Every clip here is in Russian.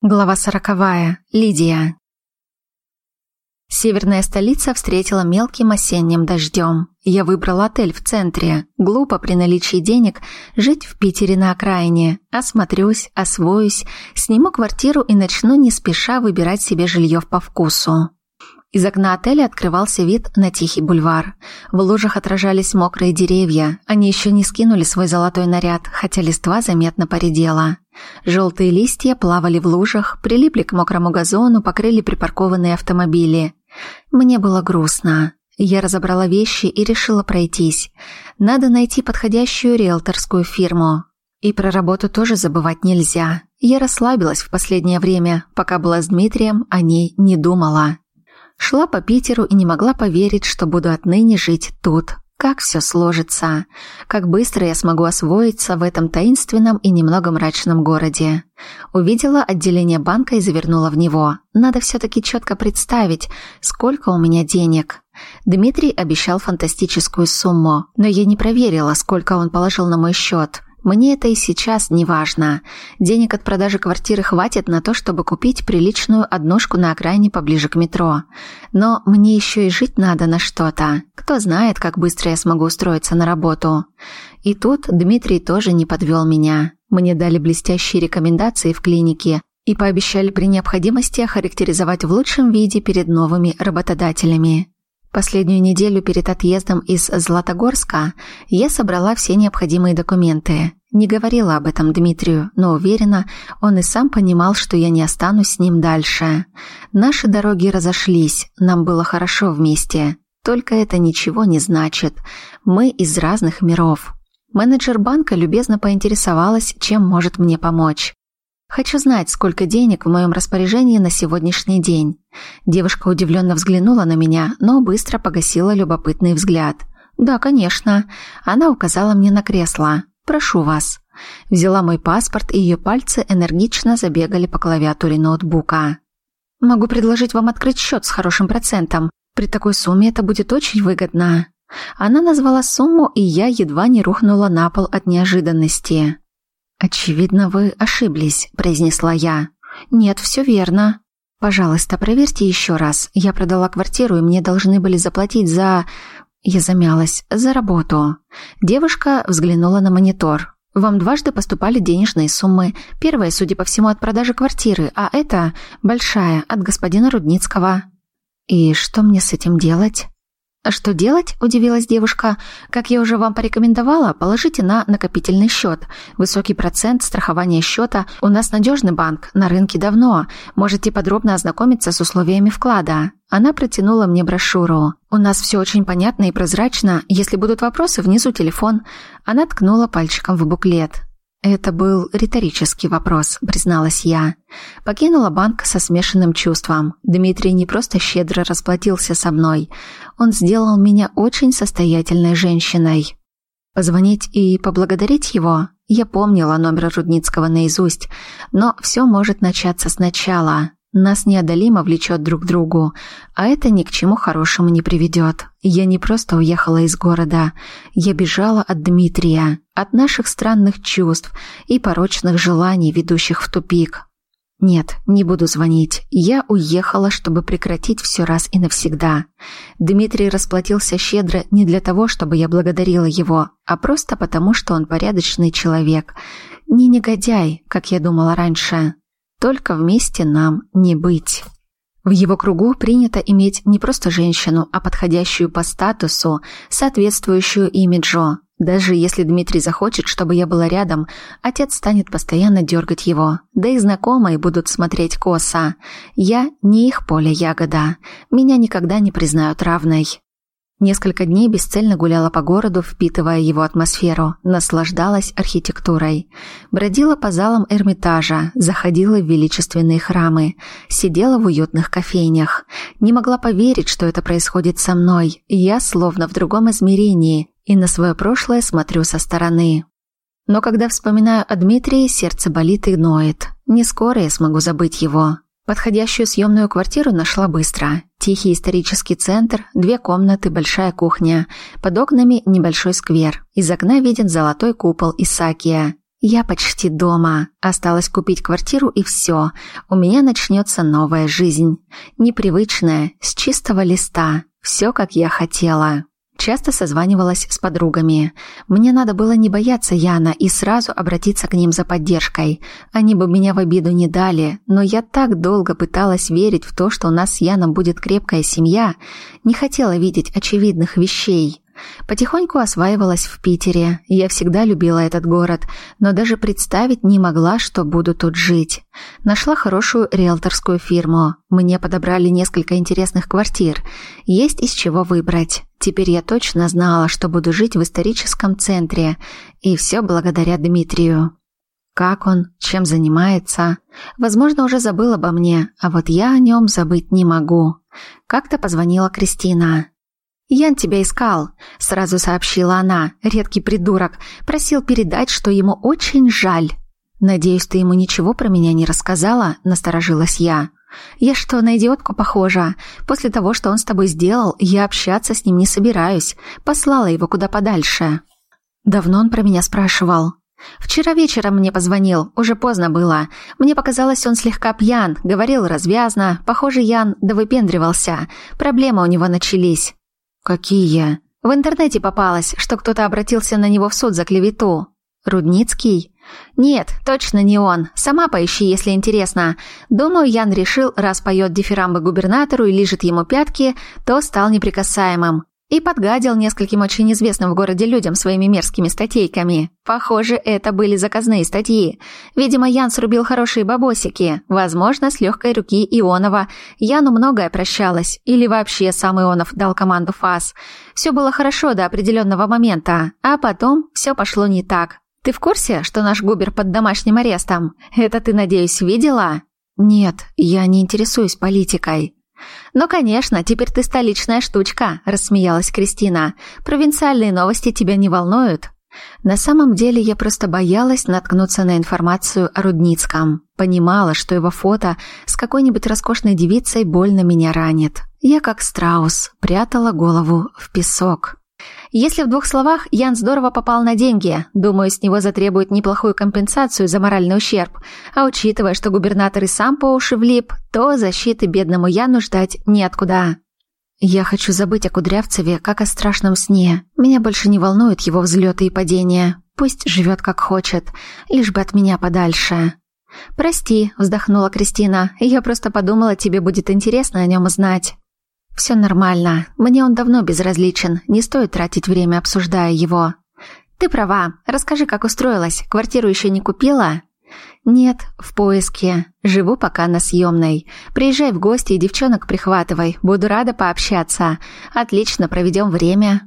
Глава сороковая. Лидия. Северная столица встретила мелким осенним дождем. Я выбрал отель в центре. Глупо при наличии денег жить в Питере на окраине. Осмотрюсь, освоюсь, сниму квартиру и начну не спеша выбирать себе жилье по вкусу. Из окна отеля открывался вид на тихий бульвар. В лужах отражались мокрые деревья. Они еще не скинули свой золотой наряд, хотя листва заметно поредела. Желтые листья плавали в лужах, прилипли к мокрому газону, покрыли припаркованные автомобили. Мне было грустно. Я разобрала вещи и решила пройтись. Надо найти подходящую риэлторскую фирму. И про работу тоже забывать нельзя. Я расслабилась в последнее время, пока была с Дмитрием, о ней не думала. Шла по Питеру и не могла поверить, что буду отныне жить тут, как все сложится, как быстро я смогу освоиться в этом таинственном и немного мрачном городе. Увидела отделение банка и завернула в него. Надо все-таки четко представить, сколько у меня денег. Дмитрий обещал фантастическую сумму, но я не проверила, сколько он положил на мой счет. Мне это и сейчас не важно. Денег от продажи квартиры хватит на то, чтобы купить приличную однушку на окраине поближе к метро. Но мне еще и жить надо на что-то. Кто знает, как быстро я смогу устроиться на работу. И тут Дмитрий тоже не подвел меня. Мне дали блестящие рекомендации в клинике и пообещали при необходимости охарактеризовать в лучшем виде перед новыми работодателями. Последнюю неделю перед отъездом из Златогорска я собрала все необходимые документы. Не говорила об этом Дмитрию, но уверена, он и сам понимал, что я не останусь с ним дальше. Наши дороги разошлись, нам было хорошо вместе. Только это ничего не значит. Мы из разных миров. Менеджер банка любезно поинтересовалась, чем может мне помочь. Хочу знать, сколько денег в моем распоряжении на сегодняшний день. Девушка удивленно взглянула на меня, но быстро погасила любопытный взгляд. Да, конечно. Она указала мне на кресло. Прошу вас». Взяла мой паспорт, и ее пальцы энергично забегали по клавиатуре ноутбука. «Могу предложить вам открыть счет с хорошим процентом. При такой сумме это будет очень выгодно». Она назвала сумму, и я едва не рухнула на пол от неожиданности. «Очевидно, вы ошиблись», – произнесла я. «Нет, все верно». «Пожалуйста, проверьте еще раз. Я продала квартиру, и мне должны были заплатить за...» Я замялась. «За работу». Девушка взглянула на монитор. «Вам дважды поступали денежные суммы. Первая, судя по всему, от продажи квартиры, а это большая, от господина Рудницкого». «И что мне с этим делать?» «А «Что делать?» – удивилась девушка. «Как я уже вам порекомендовала, положите на накопительный счет. Высокий процент страхования счета. У нас надежный банк, на рынке давно. Можете подробно ознакомиться с условиями вклада». Она протянула мне брошюру. «У нас все очень понятно и прозрачно. Если будут вопросы, внизу телефон». Она ткнула пальчиком в буклет. Это был риторический вопрос, призналась я. Покинула банк со смешанным чувством. Дмитрий не просто щедро расплатился со мной, он сделал меня очень состоятельной женщиной. Позвонить и поблагодарить его? Я помнила номер Рудницкого наизусть, но все может начаться сначала. Нас неодолимо влечет друг к другу, а это ни к чему хорошему не приведет. Я не просто уехала из города, я бежала от Дмитрия, от наших странных чувств и порочных желаний, ведущих в тупик. Нет, не буду звонить. Я уехала, чтобы прекратить все раз и навсегда. Дмитрий расплатился щедро не для того, чтобы я благодарила его, а просто потому, что он порядочный человек. Не негодяй, как я думала раньше. Только вместе нам не быть. В его кругу принято иметь не просто женщину, а подходящую по статусу, соответствующую имиджу. Даже если Дмитрий захочет, чтобы я была рядом, отец станет постоянно дергать его. Да и знакомые будут смотреть косо. Я не их поле ягода. Меня никогда не признают равной. Несколько дней бесцельно гуляла по городу, впитывая его атмосферу, наслаждалась архитектурой. Бродила по залам Эрмитажа, заходила в величественные храмы, сидела в уютных кофейнях. Не могла поверить, что это происходит со мной. Я словно в другом измерении и на свое прошлое смотрю со стороны. Но когда вспоминаю о Дмитрии, сердце болит и ноет. Не скоро я смогу забыть его. Подходящую съемную квартиру нашла быстро. Тихий исторический центр, две комнаты, большая кухня. Под окнами небольшой сквер. Из окна виден золотой купол Исакия. Я почти дома. Осталось купить квартиру и все. У меня начнется новая жизнь. Непривычная, с чистого листа. Все, как я хотела. Часто созванивалась с подругами. Мне надо было не бояться Яна и сразу обратиться к ним за поддержкой. Они бы меня в обиду не дали, но я так долго пыталась верить в то, что у нас с Яном будет крепкая семья, не хотела видеть очевидных вещей. Потихоньку осваивалась в Питере. Я всегда любила этот город, но даже представить не могла, что буду тут жить. Нашла хорошую риэлторскую фирму. Мне подобрали несколько интересных квартир. Есть из чего выбрать. Теперь я точно знала, что буду жить в историческом центре. И все благодаря Дмитрию. Как он, чем занимается. Возможно, уже забыл обо мне, а вот я о нем забыть не могу. Как-то позвонила Кристина. «Ян тебя искал», — сразу сообщила она. «Редкий придурок. Просил передать, что ему очень жаль». «Надеюсь, ты ему ничего про меня не рассказала?» — насторожилась я. «Я что, на идиотку похожа? После того, что он с тобой сделал, я общаться с ним не собираюсь. Послала его куда подальше». «Давно он про меня спрашивал?» «Вчера вечером мне позвонил, уже поздно было. Мне показалось, он слегка пьян, говорил развязно. Похоже, Ян довыпендривался. Проблемы у него начались. «Какие?» «В интернете попалось, что кто-то обратился на него в суд за клевету». «Рудницкий?» «Нет, точно не он. Сама поищи, если интересно. Думаю, Ян решил, раз поет дифирамбы губернатору и лижет ему пятки, то стал неприкасаемым. И подгадил нескольким очень известным в городе людям своими мерзкими статейками. Похоже, это были заказные статьи. Видимо, Ян срубил хорошие бабосики. Возможно, с легкой руки Ионова. Яну многое прощалось. Или вообще сам Ионов дал команду ФАС. Все было хорошо до определенного момента. А потом все пошло не так. Ты в курсе, что наш Губер под домашним арестом? Это ты, надеюсь, видела? Нет, я не интересуюсь политикой. «Ну, конечно, теперь ты столичная штучка», – рассмеялась Кристина. «Провинциальные новости тебя не волнуют?» На самом деле я просто боялась наткнуться на информацию о Рудницком. Понимала, что его фото с какой-нибудь роскошной девицей больно меня ранит. Я, как страус, прятала голову в песок. Если в двух словах, Ян здорово попал на деньги. Думаю, с него затребуют неплохую компенсацию за моральный ущерб. А учитывая, что губернатор и сам по уши влип, то защиты бедному Яну ждать неоткуда. Я хочу забыть о Кудрявцеве, как о страшном сне. Меня больше не волнуют его взлеты и падения. Пусть живет как хочет, лишь бы от меня подальше. «Прости», — вздохнула Кристина, — «я просто подумала, тебе будет интересно о нем знать». «Все нормально. Мне он давно безразличен. Не стоит тратить время, обсуждая его». «Ты права. Расскажи, как устроилась. Квартиру еще не купила?» «Нет, в поиске. Живу пока на съемной. Приезжай в гости и девчонок прихватывай. Буду рада пообщаться. Отлично проведем время».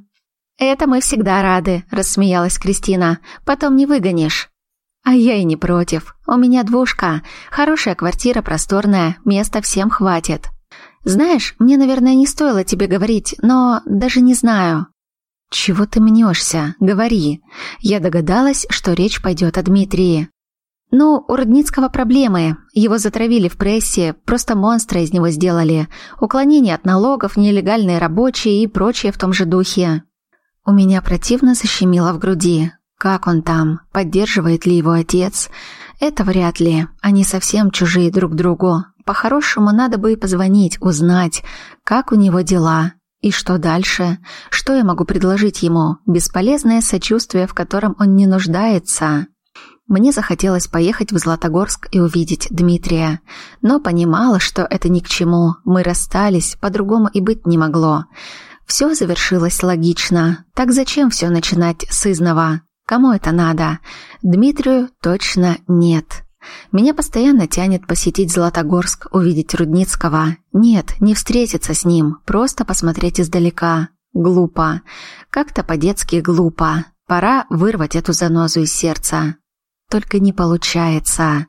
«Это мы всегда рады», — рассмеялась Кристина. «Потом не выгонишь». «А я и не против. У меня двушка. Хорошая квартира, просторная. Места всем хватит». Знаешь, мне, наверное, не стоило тебе говорить, но даже не знаю. Чего ты мнешься? Говори. Я догадалась, что речь пойдет о Дмитрии. Ну, у Рудницкого проблемы. Его затравили в прессе, просто монстра из него сделали. Уклонение от налогов, нелегальные рабочие и прочее в том же духе. У меня противно защемило в груди. Как он там? Поддерживает ли его отец? Это вряд ли. Они совсем чужие друг другу. По-хорошему, надо бы и позвонить, узнать, как у него дела. И что дальше? Что я могу предложить ему? Бесполезное сочувствие, в котором он не нуждается. Мне захотелось поехать в Златогорск и увидеть Дмитрия, но понимала, что это ни к чему. Мы расстались, по-другому и быть не могло. Все завершилось логично. Так зачем все начинать с изного? Кому это надо? Дмитрию точно нет. Меня постоянно тянет посетить Златогорск, увидеть Рудницкого. Нет, не встретиться с ним, просто посмотреть издалека. Глупо. Как-то по-детски глупо. Пора вырвать эту занозу из сердца. Только не получается.